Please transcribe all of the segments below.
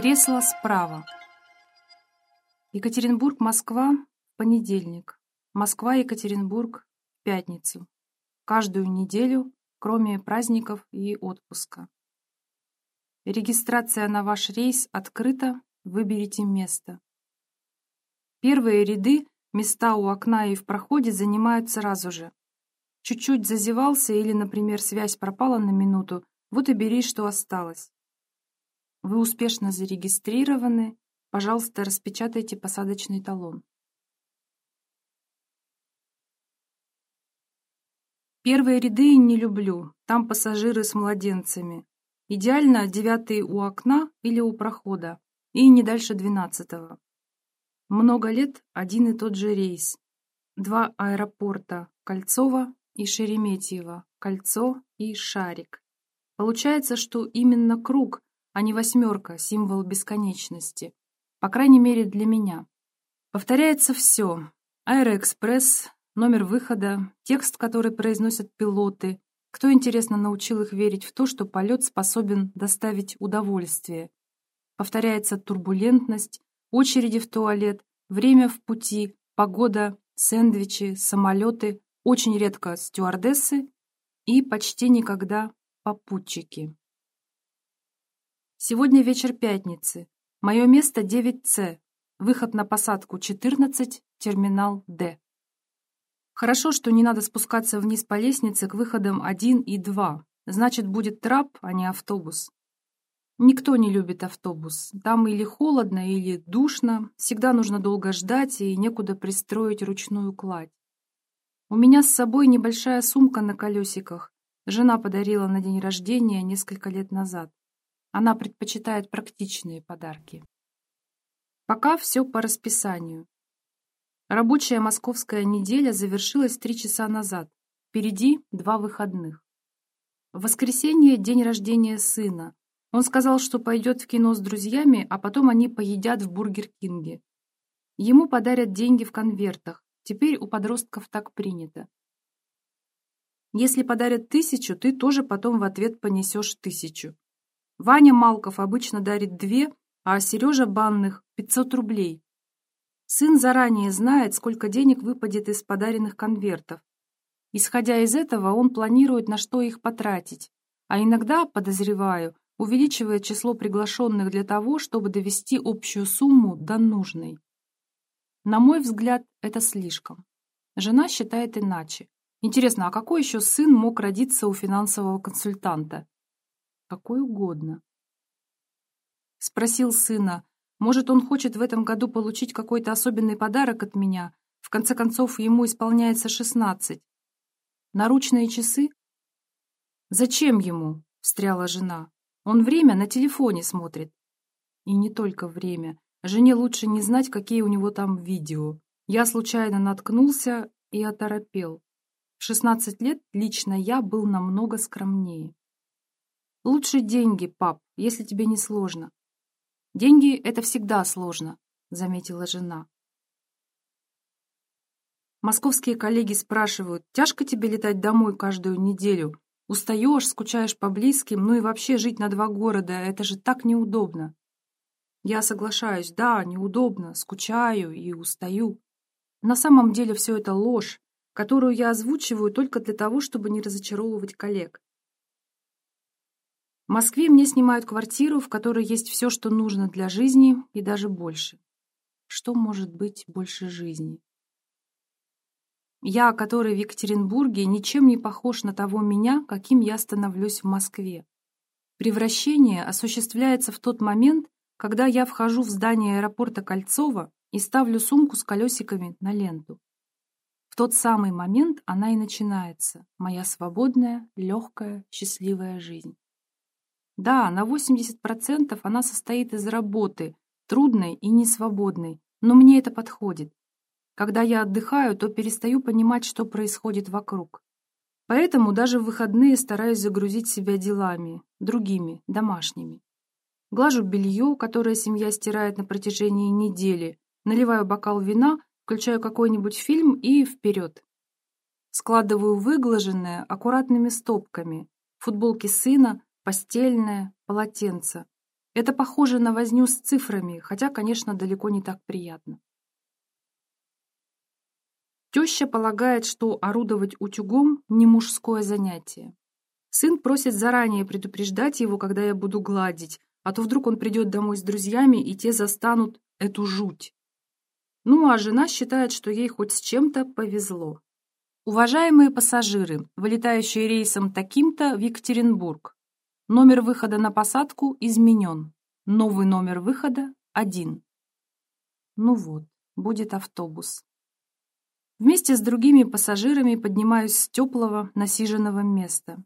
Кресло справа. Екатеринбург-Москва в понедельник. Москва-Екатеринбург в пятницу. Каждую неделю, кроме праздников и отпуска. Регистрация на ваш рейс открыта. Выберите место. Первые ряды, места у окна и в проходе занимают сразу же. Чуть-чуть зазевался или, например, связь пропала на минуту, вот и бери, что осталось. Вы успешно зарегистрированы. Пожалуйста, распечатайте посадочный талон. Первые ряды не люблю. Там пассажиры с младенцами. Идеально девятый у окна или у прохода. И не дальше двенадцатого. Много лет один и тот же рейс. Два аэропорта Кольцово и Шереметьево, Кольцо и Шарик. Получается, что именно круг а не восьмерка, символ бесконечности. По крайней мере, для меня. Повторяется все. Аэроэкспресс, номер выхода, текст, который произносят пилоты. Кто, интересно, научил их верить в то, что полет способен доставить удовольствие? Повторяется турбулентность, очереди в туалет, время в пути, погода, сэндвичи, самолеты, очень редко стюардессы и почти никогда попутчики. Сегодня вечер пятницы. Мое место 9С. Выход на посадку 14, терминал Д. Хорошо, что не надо спускаться вниз по лестнице к выходам 1 и 2. Значит, будет трап, а не автобус. Никто не любит автобус. Там или холодно, или душно. Всегда нужно долго ждать и некуда пристроить ручную кладь. У меня с собой небольшая сумка на колесиках. Жена подарила на день рождения несколько лет назад. Она предпочитает практичные подарки. Пока все по расписанию. Рабочая московская неделя завершилась три часа назад. Впереди два выходных. В воскресенье день рождения сына. Он сказал, что пойдет в кино с друзьями, а потом они поедят в Бургер Кинге. Ему подарят деньги в конвертах. Теперь у подростков так принято. Если подарят тысячу, ты тоже потом в ответ понесешь тысячу. Ваня Малков обычно дарит две, а Сережа Банных – 500 рублей. Сын заранее знает, сколько денег выпадет из подаренных конвертов. Исходя из этого, он планирует, на что их потратить, а иногда, подозреваю, увеличивает число приглашенных для того, чтобы довести общую сумму до нужной. На мой взгляд, это слишком. Жена считает иначе. Интересно, а какой еще сын мог родиться у финансового консультанта? Какой угодно. Спросил сына, может, он хочет в этом году получить какой-то особенный подарок от меня? В конце концов, ему исполняется шестнадцать. Наручные часы? Зачем ему? Встряла жена. Он время на телефоне смотрит. И не только время. Жене лучше не знать, какие у него там видео. Я случайно наткнулся и оторопел. В шестнадцать лет лично я был намного скромнее. Лучше деньги, пап, если тебе не сложно. Деньги — это всегда сложно, заметила жена. Московские коллеги спрашивают, тяжко тебе летать домой каждую неделю? Устаешь, скучаешь по близким, ну и вообще жить на два города, это же так неудобно. Я соглашаюсь, да, неудобно, скучаю и устаю. На самом деле все это ложь, которую я озвучиваю только для того, чтобы не разочаровывать коллег. В Москве мне снимают квартиру, в которой есть все, что нужно для жизни, и даже больше. Что может быть больше жизни? Я, который в Екатеринбурге, ничем не похож на того меня, каким я становлюсь в Москве. Превращение осуществляется в тот момент, когда я вхожу в здание аэропорта Кольцова и ставлю сумку с колесиками на ленту. В тот самый момент она и начинается, моя свободная, легкая, счастливая жизнь. Да, на 80% она состоит из работы, трудной и несвободной, но мне это подходит. Когда я отдыхаю, то перестаю понимать, что происходит вокруг. Поэтому даже в выходные стараюсь загрузить себя делами, другими, домашними. Глажу белье, которое семья стирает на протяжении недели, наливаю бокал вина, включаю какой-нибудь фильм и вперед. Складываю выглаженное аккуратными стопками, футболки сына, постельное, полотенце. Это похоже на возню с цифрами, хотя, конечно, далеко не так приятно. Теща полагает, что орудовать утюгом – не мужское занятие. Сын просит заранее предупреждать его, когда я буду гладить, а то вдруг он придет домой с друзьями, и те застанут эту жуть. Ну, а жена считает, что ей хоть с чем-то повезло. Уважаемые пассажиры, вылетающие рейсом таким-то в Екатеринбург. Номер выхода на посадку изменен. Новый номер выхода – один. Ну вот, будет автобус. Вместе с другими пассажирами поднимаюсь с теплого, насиженного места.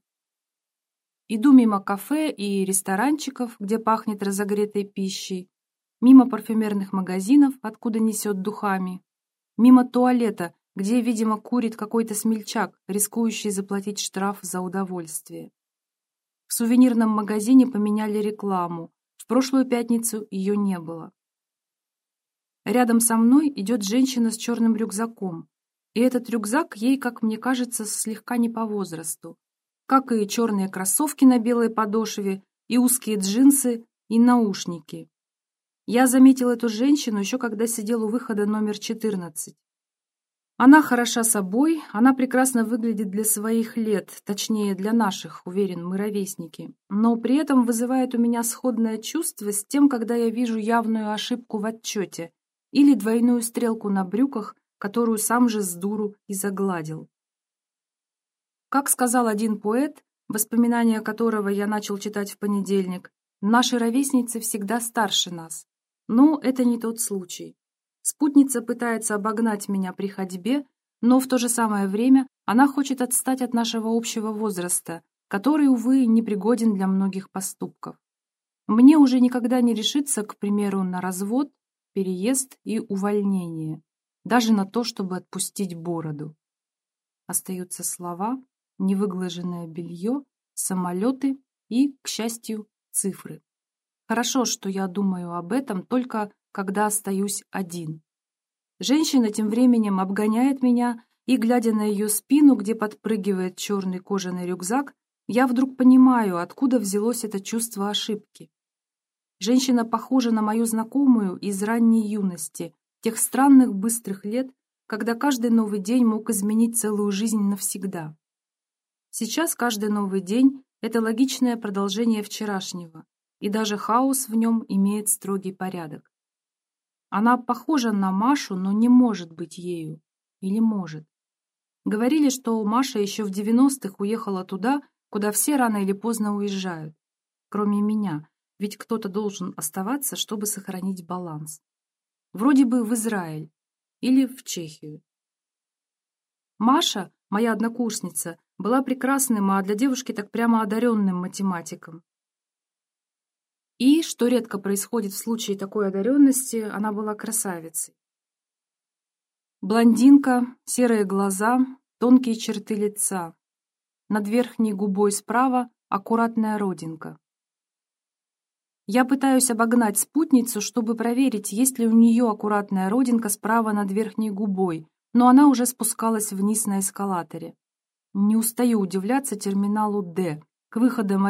Иду мимо кафе и ресторанчиков, где пахнет разогретой пищей, мимо парфюмерных магазинов, откуда несет духами, мимо туалета, где, видимо, курит какой-то смельчак, рискующий заплатить штраф за удовольствие. В сувенирном магазине поменяли рекламу. В прошлую пятницу ее не было. Рядом со мной идет женщина с черным рюкзаком. И этот рюкзак ей, как мне кажется, слегка не по возрасту. Как и черные кроссовки на белой подошве, и узкие джинсы, и наушники. Я заметил эту женщину еще когда сидел у выхода номер 14. Она хороша собой, она прекрасно выглядит для своих лет, точнее, для наших, уверен, мы ровесники, но при этом вызывает у меня сходное чувство с тем, когда я вижу явную ошибку в отчете или двойную стрелку на брюках, которую сам же с дуру и загладил. Как сказал один поэт, воспоминания которого я начал читать в понедельник, наши ровесницы всегда старше нас. Но это не тот случай. Спутница пытается обогнать меня при ходьбе, но в то же самое время она хочет отстать от нашего общего возраста, который, увы, непригоден для многих поступков. Мне уже никогда не решиться, к примеру, на развод, переезд и увольнение даже на то, чтобы отпустить бороду. Остаются слова, невыглаженное белье, самолеты и, к счастью, цифры. Хорошо, что я думаю об этом только когда остаюсь один. Женщина тем временем обгоняет меня, и, глядя на ее спину, где подпрыгивает черный кожаный рюкзак, я вдруг понимаю, откуда взялось это чувство ошибки. Женщина похожа на мою знакомую из ранней юности, тех странных быстрых лет, когда каждый новый день мог изменить целую жизнь навсегда. Сейчас каждый новый день — это логичное продолжение вчерашнего, и даже хаос в нем имеет строгий порядок. Она похожа на Машу, но не может быть ею. Или может. Говорили, что Маша еще в 90-х уехала туда, куда все рано или поздно уезжают. Кроме меня, ведь кто-то должен оставаться, чтобы сохранить баланс. Вроде бы в Израиль или в Чехию. Маша, моя однокурсница, была прекрасным, а для девушки так прямо одаренным математиком. И, что редко происходит в случае такой одаренности, она была красавицей. Блондинка, серые глаза, тонкие черты лица. Над верхней губой справа аккуратная родинка. Я пытаюсь обогнать спутницу, чтобы проверить, есть ли у нее аккуратная родинка справа над верхней губой, но она уже спускалась вниз на эскалаторе. Не устаю удивляться терминалу «Д». К выходам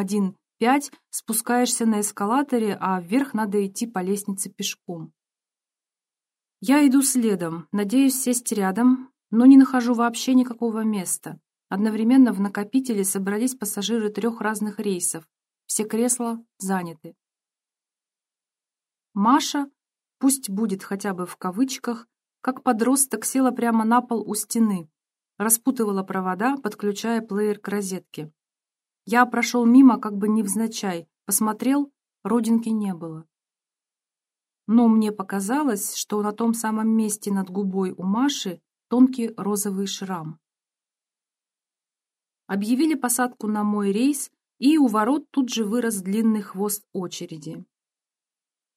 1-5 спускаешься на эскалаторе, а вверх надо идти по лестнице пешком. Я иду следом, надеюсь сесть рядом, но не нахожу вообще никакого места. Одновременно в накопителе собрались пассажиры трех разных рейсов. Все кресла заняты. Маша, пусть будет хотя бы в кавычках, как подросток села прямо на пол у стены, распутывала провода, подключая плеер к розетке. Я прошел мимо, как бы невзначай, посмотрел, родинки не было. Но мне показалось, что на том самом месте над губой у Маши тонкий розовый шрам. Объявили посадку на мой рейс, и у ворот тут же вырос длинный хвост очереди.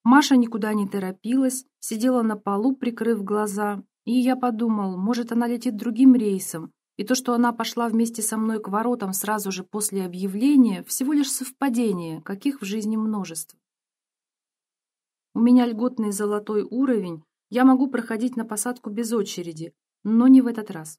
Маша никуда не торопилась, сидела на полу, прикрыв глаза, и я подумал, может, она летит другим рейсом, и то, что она пошла вместе со мной к воротам сразу же после объявления, всего лишь совпадение, каких в жизни множество. У меня льготный золотой уровень, я могу проходить на посадку без очереди, но не в этот раз.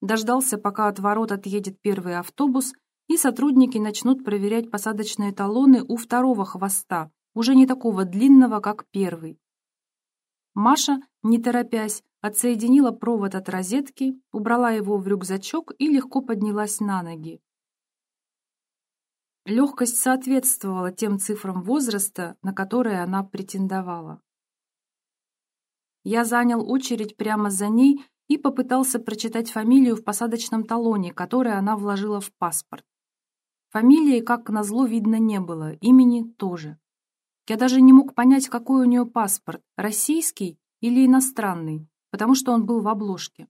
Дождался, пока от ворот отъедет первый автобус, и сотрудники начнут проверять посадочные талоны у второго хвоста, уже не такого длинного, как первый. Маша, не торопясь, отсоединила провод от розетки, убрала его в рюкзачок и легко поднялась на ноги. Легкость соответствовала тем цифрам возраста, на которые она претендовала. Я занял очередь прямо за ней и попытался прочитать фамилию в посадочном талоне, который она вложила в паспорт. Фамилии, как назло, видно не было, имени тоже. Я даже не мог понять, какой у нее паспорт, российский или иностранный, потому что он был в обложке.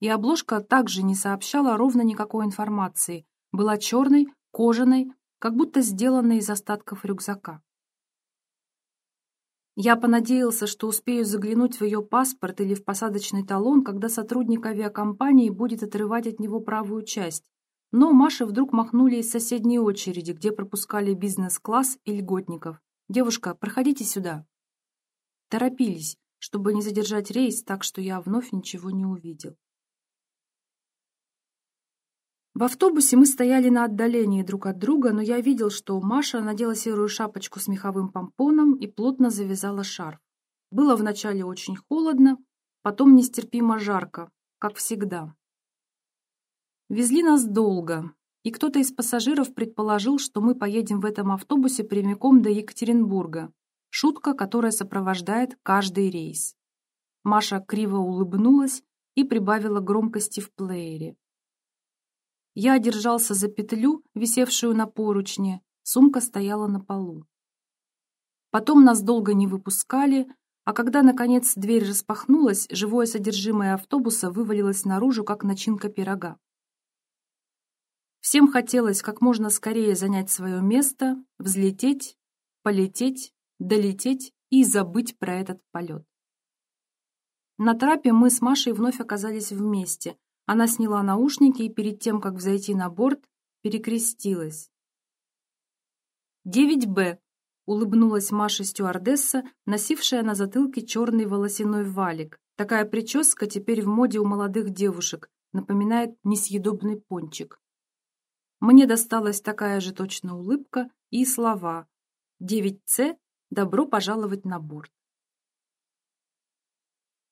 И обложка также не сообщала ровно никакой информации, была черной, кожаной, как будто сделанной из остатков рюкзака. Я понадеялся, что успею заглянуть в ее паспорт или в посадочный талон, когда сотрудник авиакомпании будет отрывать от него правую часть. Но Маше вдруг махнули из соседней очереди, где пропускали бизнес-класс и льготников. «Девушка, проходите сюда». Торопились, чтобы не задержать рейс, так что я вновь ничего не увидел. В автобусе мы стояли на отдалении друг от друга, но я видел, что Маша надела серую шапочку с меховым помпоном и плотно завязала шарф. Было вначале очень холодно, потом нестерпимо жарко, как всегда. Везли нас долго, и кто-то из пассажиров предположил, что мы поедем в этом автобусе прямиком до Екатеринбурга. Шутка, которая сопровождает каждый рейс. Маша криво улыбнулась и прибавила громкости в плеере. Я держался за петлю, висевшую на поручне, сумка стояла на полу. Потом нас долго не выпускали, а когда, наконец, дверь распахнулась, живое содержимое автобуса вывалилось наружу, как начинка пирога. Всем хотелось как можно скорее занять свое место, взлететь, полететь, долететь и забыть про этот полет. На трапе мы с Машей вновь оказались вместе, она сняла наушники и перед тем, как взойти на борт, перекрестилась. «9Б», — улыбнулась Маша стюардесса, носившая на затылке черный волосяной валик. Такая прическа теперь в моде у молодых девушек, напоминает несъедобный пончик. Мне досталась такая же точно улыбка и слова «9С, добро пожаловать на борт».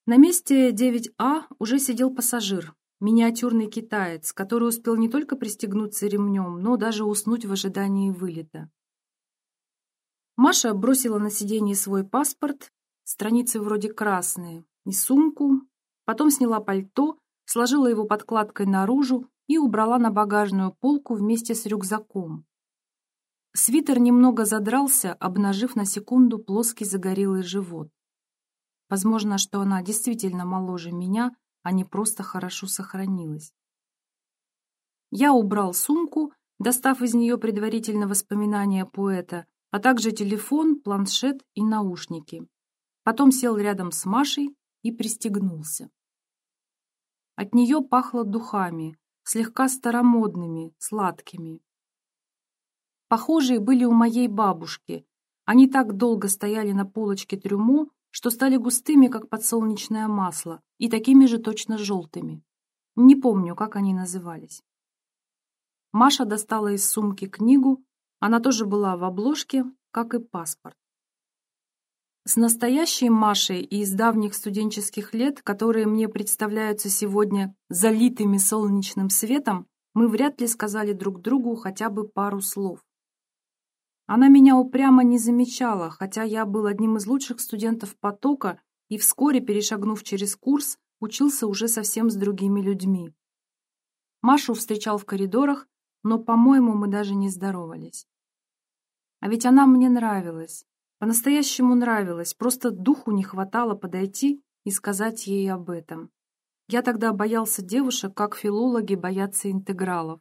На месте 9А уже сидел пассажир, Миниатюрный китаец, который успел не только пристегнуться ремнем, но даже уснуть в ожидании вылета. Маша бросила на сиденье свой паспорт, страницы вроде красные, и сумку, потом сняла пальто, сложила его подкладкой наружу и убрала на багажную полку вместе с рюкзаком. Свитер немного задрался, обнажив на секунду плоский загорелый живот. Возможно, что она действительно моложе меня, а не просто хорошо сохранилась. Я убрал сумку, достав из нее предварительно воспоминания поэта, а также телефон, планшет и наушники. Потом сел рядом с Машей и пристегнулся. От нее пахло духами, слегка старомодными, сладкими. Похожие были у моей бабушки. Они так долго стояли на полочке трюмо, что стали густыми, как подсолнечное масло, и такими же точно желтыми. Не помню, как они назывались. Маша достала из сумки книгу, она тоже была в обложке, как и паспорт. С настоящей Машей и из давних студенческих лет, которые мне представляются сегодня залитыми солнечным светом, мы вряд ли сказали друг другу хотя бы пару слов. Она меня упрямо не замечала, хотя я был одним из лучших студентов потока и вскоре, перешагнув через курс, учился уже совсем с другими людьми. Машу встречал в коридорах, но, по-моему, мы даже не здоровались. А ведь она мне нравилась, по-настоящему нравилась, просто духу не хватало подойти и сказать ей об этом. Я тогда боялся девушек, как филологи боятся интегралов.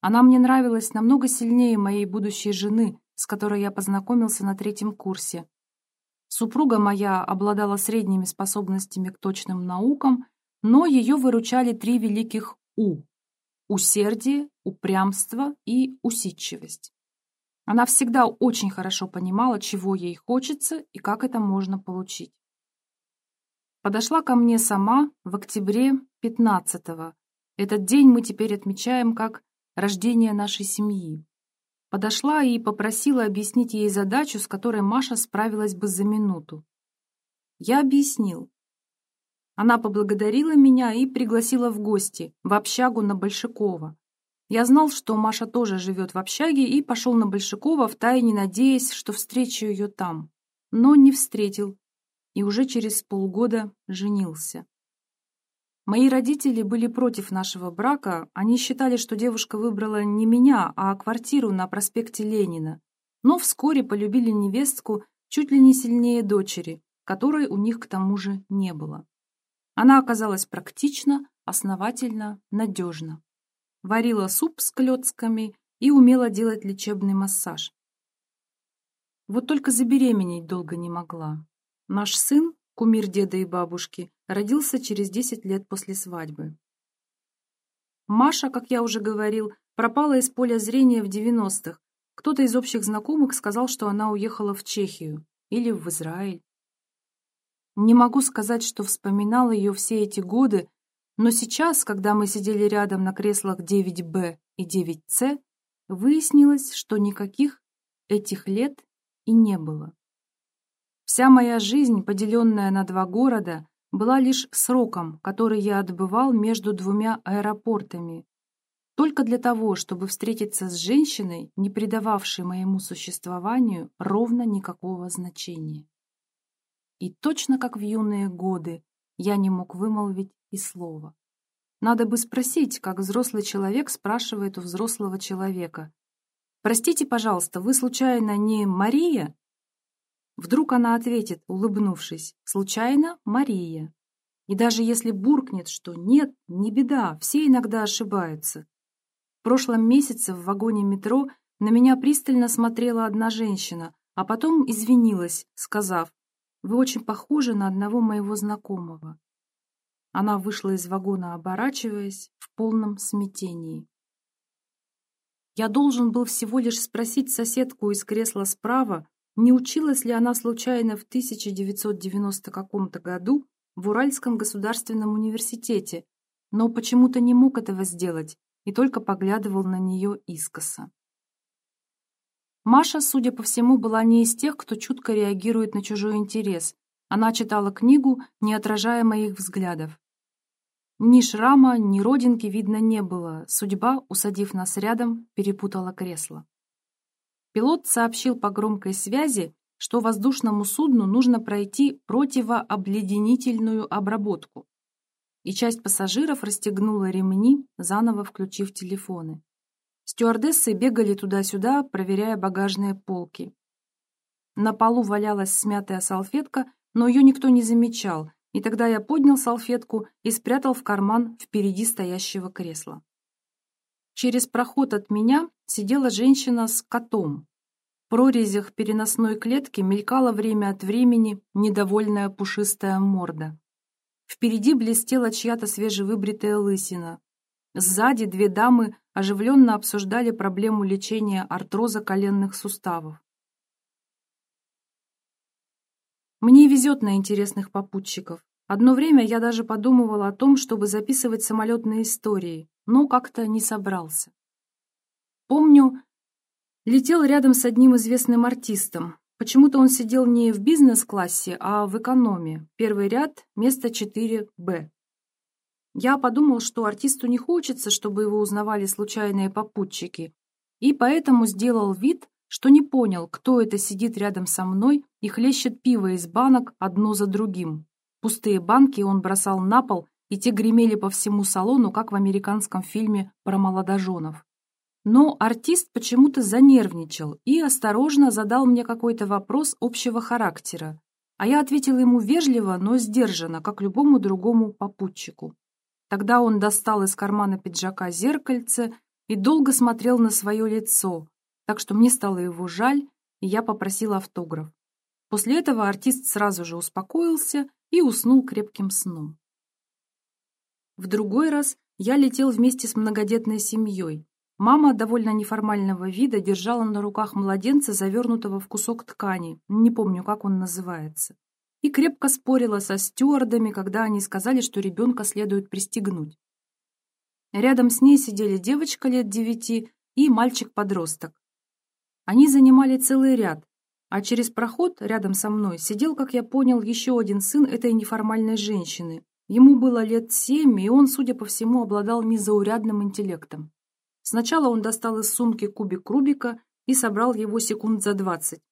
Она мне нравилась намного сильнее моей будущей жены, с которой я познакомился на третьем курсе. Супруга моя обладала средними способностями к точным наукам, но ее выручали три великих «У» — усердие, упрямство и усидчивость. Она всегда очень хорошо понимала, чего ей хочется и как это можно получить. Подошла ко мне сама в октябре 15-го. Этот день мы теперь отмечаем как рождения нашей семьи. Подошла и попросила объяснить ей задачу, с которой Маша справилась бы за минуту. Я объяснил. Она поблагодарила меня и пригласила в гости, в общагу на Большакова. Я знал, что Маша тоже живет в общаге, и пошел на Большакова, втайне надеясь, что встречу ее там. Но не встретил, и уже через полгода женился. Мои родители были против нашего брака, они считали, что девушка выбрала не меня, а квартиру на проспекте Ленина, но вскоре полюбили невестку чуть ли не сильнее дочери, которой у них к тому же не было. Она оказалась практична, основательна, надежна варила суп с клетками и умела делать лечебный массаж. Вот только забеременеть долго не могла. Наш сын, кумир деда и бабушки, родился через 10 лет после свадьбы. Маша, как я уже говорил, пропала из поля зрения в 90-х. Кто-то из общих знакомых сказал, что она уехала в Чехию или в Израиль. Не могу сказать, что вспоминала ее все эти годы, но сейчас, когда мы сидели рядом на креслах 9Б и 9С, выяснилось, что никаких этих лет и не было. Вся моя жизнь, поделенная на два города, была лишь сроком, который я отбывал между двумя аэропортами, только для того, чтобы встретиться с женщиной, не придававшей моему существованию ровно никакого значения. И точно как в юные годы я не мог вымолвить и слова. Надо бы спросить, как взрослый человек спрашивает у взрослого человека. «Простите, пожалуйста, вы случайно не Мария?» Вдруг она ответит, улыбнувшись, «Случайно Мария». И даже если буркнет, что «нет, не беда, все иногда ошибаются». В прошлом месяце в вагоне метро на меня пристально смотрела одна женщина, а потом извинилась, сказав, «Вы очень похожи на одного моего знакомого». Она вышла из вагона, оборачиваясь, в полном смятении. Я должен был всего лишь спросить соседку из кресла справа, не училась ли она случайно в 1990 каком-то году в Уральском государственном университете, но почему-то не мог этого сделать и только поглядывал на нее искоса. Маша, судя по всему, была не из тех, кто чутко реагирует на чужой интерес. Она читала книгу, не отражая моих взглядов. Ни шрама, ни родинки видно не было. Судьба, усадив нас рядом, перепутала кресло. Пилот сообщил по громкой связи, что воздушному судну нужно пройти противообледенительную обработку. И часть пассажиров расстегнула ремни, заново включив телефоны. Стюардессы бегали туда-сюда, проверяя багажные полки. На полу валялась смятая салфетка, но ее никто не замечал, и тогда я поднял салфетку и спрятал в карман впереди стоящего кресла. Через проход от меня сидела женщина с котом. В прорезях переносной клетки мелькала время от времени недовольная пушистая морда. Впереди блестела чья-то свежевыбритая лысина. Сзади две дамы оживленно обсуждали проблему лечения артроза коленных суставов. Мне везет на интересных попутчиков. Одно время я даже подумывала о том, чтобы записывать самолетные истории, но как-то не собрался. Помню, летел рядом с одним известным артистом. Почему-то он сидел не в бизнес-классе, а в экономе. Первый ряд, место 4Б. Я подумал, что артисту не хочется, чтобы его узнавали случайные попутчики, и поэтому сделал вид, что не понял, кто это сидит рядом со мной и хлещет пиво из банок одно за другим. Пустые банки он бросал на пол, и те гремели по всему салону, как в американском фильме про молодоженов. Но артист почему-то занервничал и осторожно задал мне какой-то вопрос общего характера, а я ответил ему вежливо, но сдержанно, как любому другому попутчику. Тогда он достал из кармана пиджака зеркальце и долго смотрел на свое лицо, так что мне стало его жаль, и я попросила автограф. После этого артист сразу же успокоился и уснул крепким сном. В другой раз я летел вместе с многодетной семьей. Мама довольно неформального вида держала на руках младенца, завернутого в кусок ткани, не помню, как он называется, и крепко спорила со стюардами, когда они сказали, что ребенка следует пристегнуть. Рядом с ней сидели девочка лет девяти и мальчик-подросток. Они занимали целый ряд, а через проход рядом со мной сидел, как я понял, еще один сын этой неформальной женщины. Ему было лет семь, и он, судя по всему, обладал незаурядным интеллектом. Сначала он достал из сумки кубик Рубика и собрал его секунд за двадцать.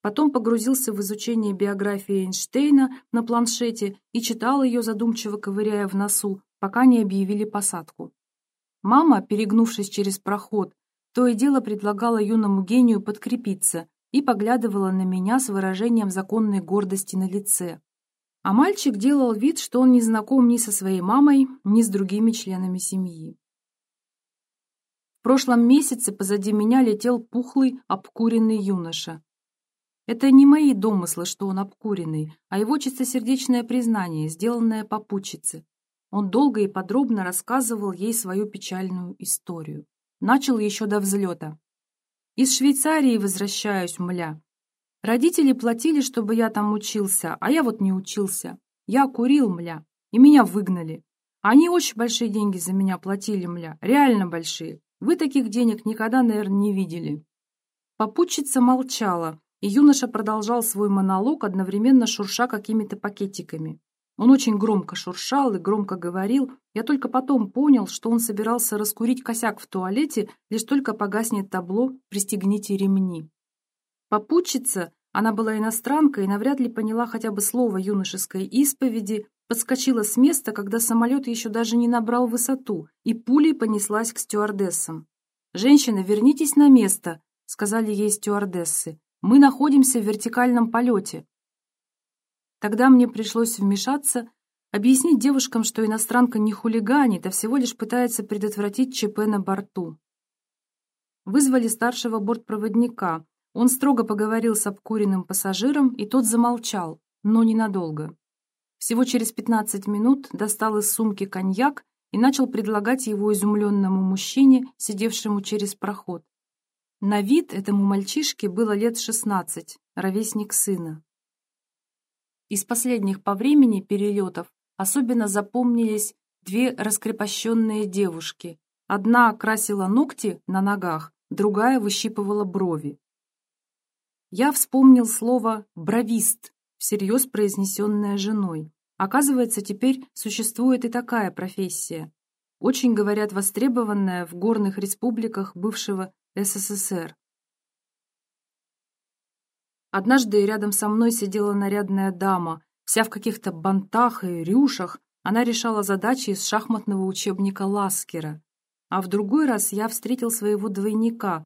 Потом погрузился в изучение биографии Эйнштейна на планшете и читал ее, задумчиво ковыряя в носу, пока не объявили посадку. Мама, перегнувшись через проход, то и дело предлагала юному гению подкрепиться и поглядывала на меня с выражением законной гордости на лице. А мальчик делал вид, что он не знаком ни со своей мамой, ни с другими членами семьи. В прошлом месяце позади меня летел пухлый, обкуренный юноша. Это не мои домыслы, что он обкуренный, а его чистосердечное признание, сделанное попутчице. Он долго и подробно рассказывал ей свою печальную историю. Начал еще до взлета. Из Швейцарии возвращаюсь, мля. Родители платили, чтобы я там учился, а я вот не учился. Я курил, мля, и меня выгнали. Они очень большие деньги за меня платили, мля, реально большие. Вы таких денег никогда, наверное, не видели. Попутчица молчала, и юноша продолжал свой монолог, одновременно шурша какими-то пакетиками. Он очень громко шуршал и громко говорил. Я только потом понял, что он собирался раскурить косяк в туалете, лишь только погаснет табло «Пристегните ремни». Попутчица, она была иностранка и навряд ли поняла хотя бы слово юношеской исповеди, подскочила с места, когда самолет еще даже не набрал высоту, и пулей понеслась к стюардессам. «Женщина, вернитесь на место», — сказали ей стюардессы. «Мы находимся в вертикальном полете». Тогда мне пришлось вмешаться, объяснить девушкам, что иностранка не хулиганит, а всего лишь пытается предотвратить ЧП на борту. Вызвали старшего бортпроводника. Он строго поговорил с обкуренным пассажиром, и тот замолчал, но ненадолго. Всего через 15 минут достал из сумки коньяк и начал предлагать его изумленному мужчине, сидевшему через проход. На вид этому мальчишке было лет 16, ровесник сына. Из последних по времени перелетов особенно запомнились две раскрепощенные девушки. Одна красила ногти на ногах, другая выщипывала брови. Я вспомнил слово «бровист», всерьез произнесенное женой. Оказывается, теперь существует и такая профессия. Очень, говорят, востребованная в горных республиках бывшего СССР. Однажды рядом со мной сидела нарядная дама, вся в каких-то бантах и рюшах. Она решала задачи из шахматного учебника Ласкера. А в другой раз я встретил своего двойника.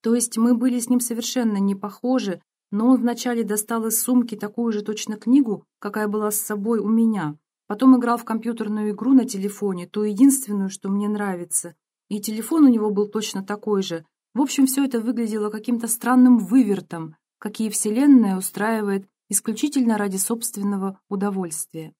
То есть мы были с ним совершенно не похожи, но он вначале достал из сумки такую же точно книгу, какая была с собой у меня. Потом играл в компьютерную игру на телефоне, ту единственную, что мне нравится. И телефон у него был точно такой же. В общем, все это выглядело каким-то странным вывертом, какие Вселенная устраивает исключительно ради собственного удовольствия.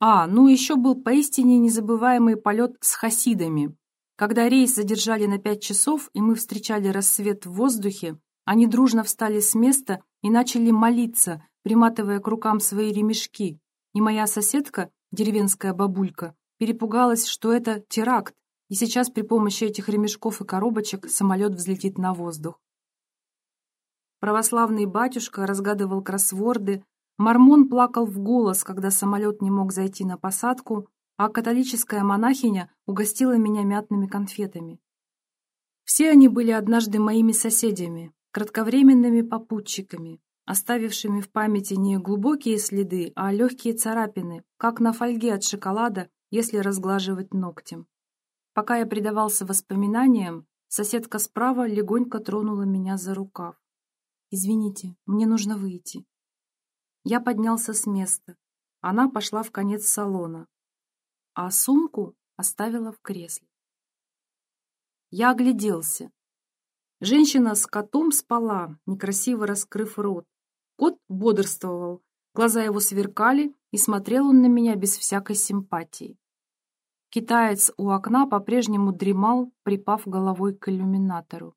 А, ну еще был поистине незабываемый полет с хасидами. Когда рейс задержали на пять часов, и мы встречали рассвет в воздухе, они дружно встали с места и начали молиться, приматывая к рукам свои ремешки. И моя соседка, деревенская бабулька, перепугалась, что это теракт, и сейчас при помощи этих ремешков и коробочек самолет взлетит на воздух. Православный батюшка разгадывал кроссворды, мормон плакал в голос, когда самолет не мог зайти на посадку, а католическая монахиня угостила меня мятными конфетами. Все они были однажды моими соседями, кратковременными попутчиками, оставившими в памяти не глубокие следы, а легкие царапины, как на фольге от шоколада, если разглаживать ногтем. Пока я предавался воспоминаниям, соседка справа легонько тронула меня за рукав. «Извините, мне нужно выйти». Я поднялся с места. Она пошла в конец салона, а сумку оставила в кресле. Я огляделся. Женщина с котом спала, некрасиво раскрыв рот. Кот бодрствовал, глаза его сверкали, и смотрел он на меня без всякой симпатии. Китаец у окна по-прежнему дремал, припав головой к иллюминатору.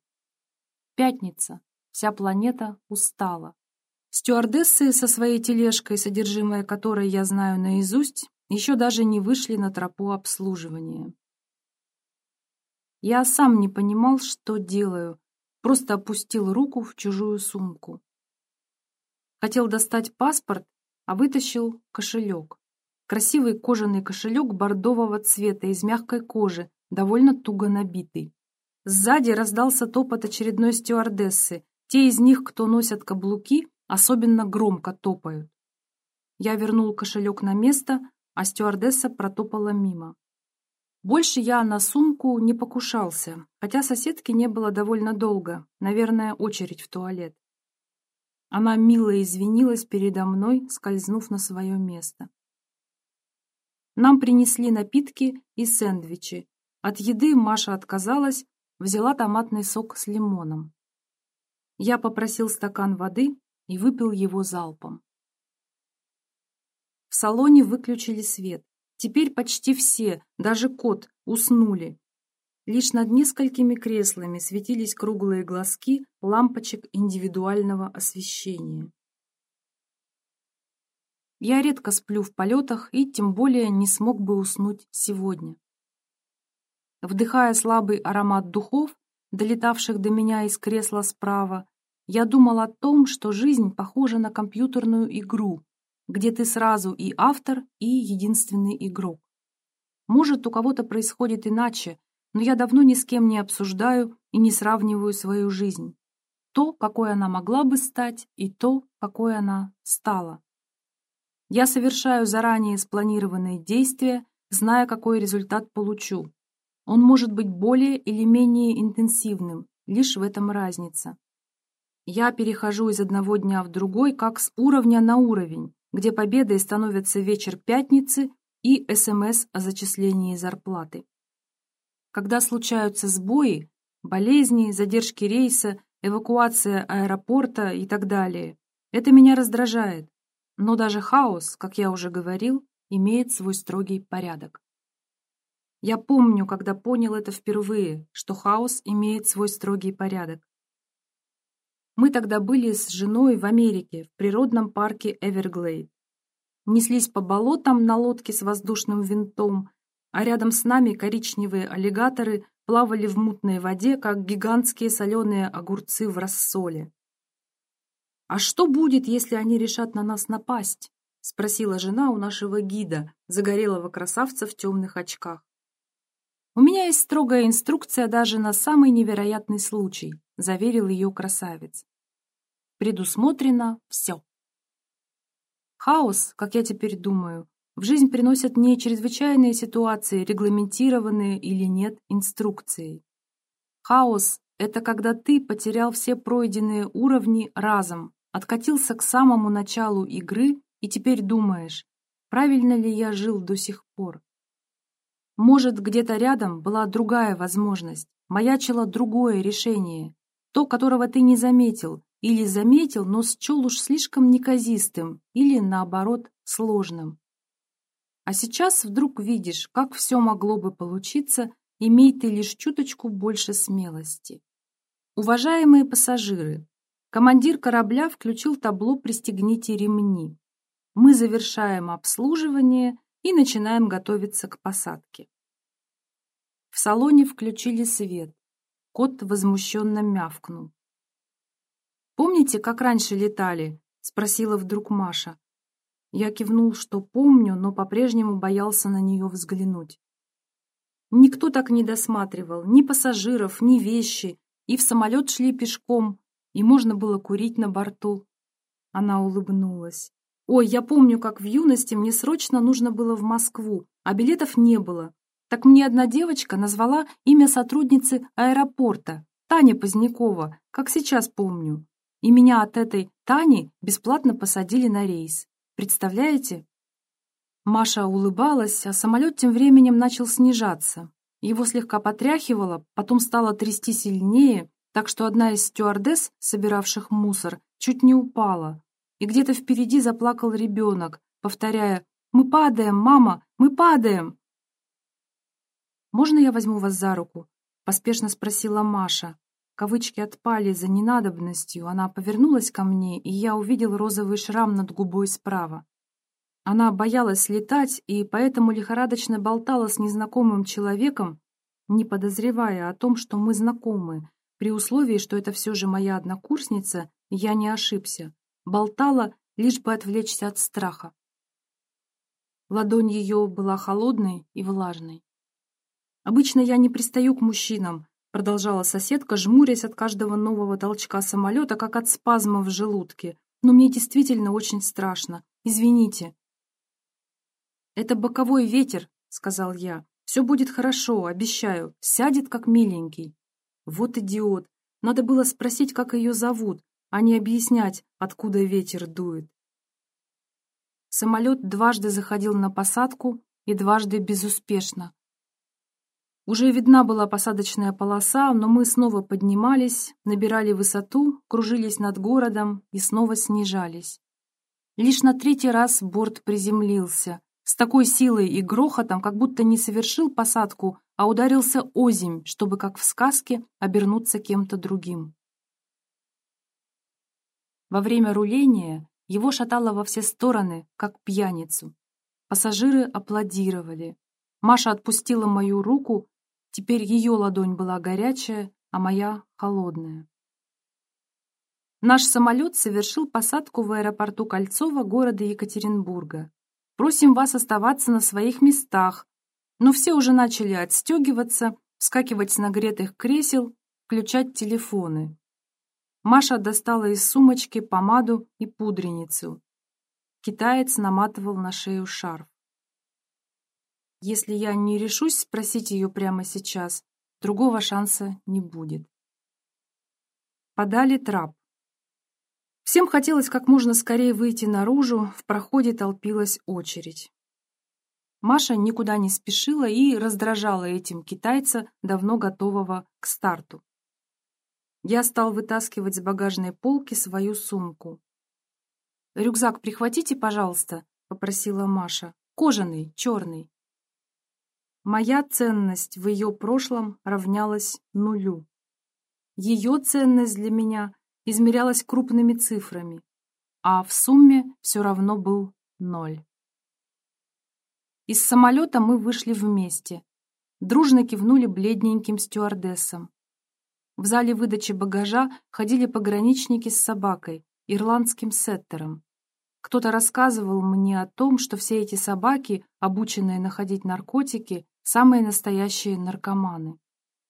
Пятница. Вся планета устала. Стюардессы со своей тележкой, содержимое которой я знаю наизусть, еще даже не вышли на тропу обслуживания. Я сам не понимал, что делаю, просто опустил руку в чужую сумку. Хотел достать паспорт, а вытащил кошелек. Красивый кожаный кошелек бордового цвета из мягкой кожи, довольно туго набитый. Сзади раздался топот очередной стюардессы. Те из них, кто носят каблуки, особенно громко топают. Я вернул кошелек на место, а стюардесса протопала мимо. Больше я на сумку не покушался, хотя соседки не было довольно долго, наверное, очередь в туалет. Она мило извинилась передо мной, скользнув на свое место. Нам принесли напитки и сэндвичи. От еды Маша отказалась, взяла томатный сок с лимоном. Я попросил стакан воды и выпил его залпом. В салоне выключили свет. Теперь почти все, даже кот, уснули. Лишь над несколькими креслами светились круглые глазки лампочек индивидуального освещения. Я редко сплю в полетах и тем более не смог бы уснуть сегодня. Вдыхая слабый аромат духов, долетавших до меня из кресла справа, я думал о том, что жизнь похожа на компьютерную игру, где ты сразу и автор, и единственный игрок. Может, у кого-то происходит иначе, но я давно ни с кем не обсуждаю и не сравниваю свою жизнь. То, какой она могла бы стать, и то, какой она стала. Я совершаю заранее спланированные действия, зная, какой результат получу. Он может быть более или менее интенсивным, лишь в этом разница. Я перехожу из одного дня в другой, как с уровня на уровень, где победой становится вечер пятницы и СМС о зачислении зарплаты. Когда случаются сбои, болезни, задержки рейса, эвакуация аэропорта и так далее, это меня раздражает. Но даже хаос, как я уже говорил, имеет свой строгий порядок. Я помню, когда понял это впервые, что хаос имеет свой строгий порядок. Мы тогда были с женой в Америке, в природном парке Эверглейд. Неслись по болотам на лодке с воздушным винтом, а рядом с нами коричневые аллигаторы плавали в мутной воде, как гигантские соленые огурцы в рассоле. «А что будет, если они решат на нас напасть?» — спросила жена у нашего гида, загорелого красавца в темных очках. «У меня есть строгая инструкция даже на самый невероятный случай», — заверил ее красавец предусмотрено все. Хаос, как я теперь думаю, в жизнь приносят не чрезвычайные ситуации, регламентированные или нет инструкцией. Хаос — это когда ты потерял все пройденные уровни разом, откатился к самому началу игры и теперь думаешь, правильно ли я жил до сих пор. Может, где-то рядом была другая возможность, маячило другое решение, то, которого ты не заметил, или заметил, но счел уж слишком неказистым, или, наоборот, сложным. А сейчас вдруг видишь, как все могло бы получиться, имей ты лишь чуточку больше смелости. Уважаемые пассажиры, командир корабля включил табло «Пристегните ремни». Мы завершаем обслуживание и начинаем готовиться к посадке. В салоне включили свет. Кот возмущенно мявкнул. «Помните, как раньше летали?» — спросила вдруг Маша. Я кивнул, что помню, но по-прежнему боялся на нее взглянуть. Никто так не досматривал, ни пассажиров, ни вещи, и в самолет шли пешком, и можно было курить на борту. Она улыбнулась. «Ой, я помню, как в юности мне срочно нужно было в Москву, а билетов не было. Так мне одна девочка назвала имя сотрудницы аэропорта, Таня Позднякова, как сейчас помню. И меня от этой Тани бесплатно посадили на рейс. Представляете? Маша улыбалась, а самолет тем временем начал снижаться. Его слегка потряхивало, потом стало трясти сильнее, так что одна из стюардесс, собиравших мусор, чуть не упала. И где-то впереди заплакал ребенок, повторяя «Мы падаем, мама, мы падаем!» «Можно я возьму вас за руку?» — поспешно спросила Маша. Кавычки отпали за ненадобностью, она повернулась ко мне, и я увидел розовый шрам над губой справа. Она боялась летать и поэтому лихорадочно болтала с незнакомым человеком, не подозревая о том, что мы знакомы, при условии, что это все же моя однокурсница, я не ошибся. Болтала, лишь бы отвлечься от страха. Ладонь ее была холодной и влажной. «Обычно я не пристаю к мужчинам», продолжала соседка, жмурясь от каждого нового толчка самолета, как от спазма в желудке. «Но мне действительно очень страшно. Извините». «Это боковой ветер», — сказал я. «Все будет хорошо, обещаю. Сядет, как миленький». Вот идиот. Надо было спросить, как ее зовут, а не объяснять, откуда ветер дует. Самолет дважды заходил на посадку и дважды безуспешно. Уже видна была посадочная полоса, но мы снова поднимались, набирали высоту, кружились над городом и снова снижались. Лишь на третий раз борт приземлился, с такой силой и грохотом, как будто не совершил посадку, а ударился озимь, чтобы, как в сказке, обернуться кем-то другим. Во время руления его шатало во все стороны, как пьяницу. Пассажиры аплодировали. Маша отпустила мою руку, теперь ее ладонь была горячая, а моя — холодная. Наш самолет совершил посадку в аэропорту Кольцова города Екатеринбурга. Просим вас оставаться на своих местах. Но все уже начали отстегиваться, вскакивать с нагретых кресел, включать телефоны. Маша достала из сумочки помаду и пудреницу. Китаец наматывал на шею шарф. Если я не решусь спросить ее прямо сейчас, другого шанса не будет. Подали трап. Всем хотелось как можно скорее выйти наружу, в проходе толпилась очередь. Маша никуда не спешила и раздражала этим китайца, давно готового к старту. Я стал вытаскивать с багажной полки свою сумку. «Рюкзак прихватите, пожалуйста», — попросила Маша. «Кожаный, черный». Моя ценность в ее прошлом равнялась нулю. Ее ценность для меня измерялась крупными цифрами, а в сумме все равно был ноль. Из самолета мы вышли вместе. Дружно кивнули бледненьким стюардессам. В зале выдачи багажа ходили пограничники с собакой, ирландским сеттером. Кто-то рассказывал мне о том, что все эти собаки, обученные находить наркотики, самые настоящие наркоманы.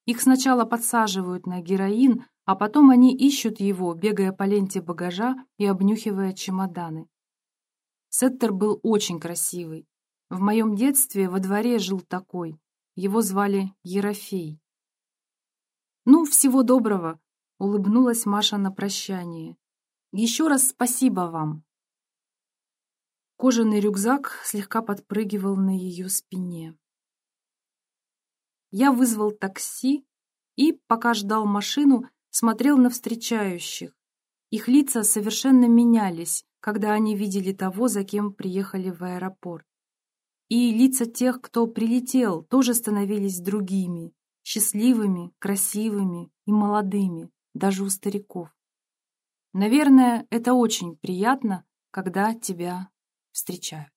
Их сначала подсаживают на героин, а потом они ищут его, бегая по ленте багажа и обнюхивая чемоданы. Сеттер был очень красивый. В моем детстве во дворе жил такой. Его звали Ерофей. «Ну, всего доброго!» — улыбнулась Маша на прощание. «Еще раз спасибо вам!» Кожаный рюкзак слегка подпрыгивал на ее спине. Я вызвал такси и, пока ждал машину, смотрел на встречающих. Их лица совершенно менялись, когда они видели того, за кем приехали в аэропорт. И лица тех, кто прилетел, тоже становились другими, счастливыми, красивыми и молодыми, даже у стариков. Наверное, это очень приятно, когда тебя встречают.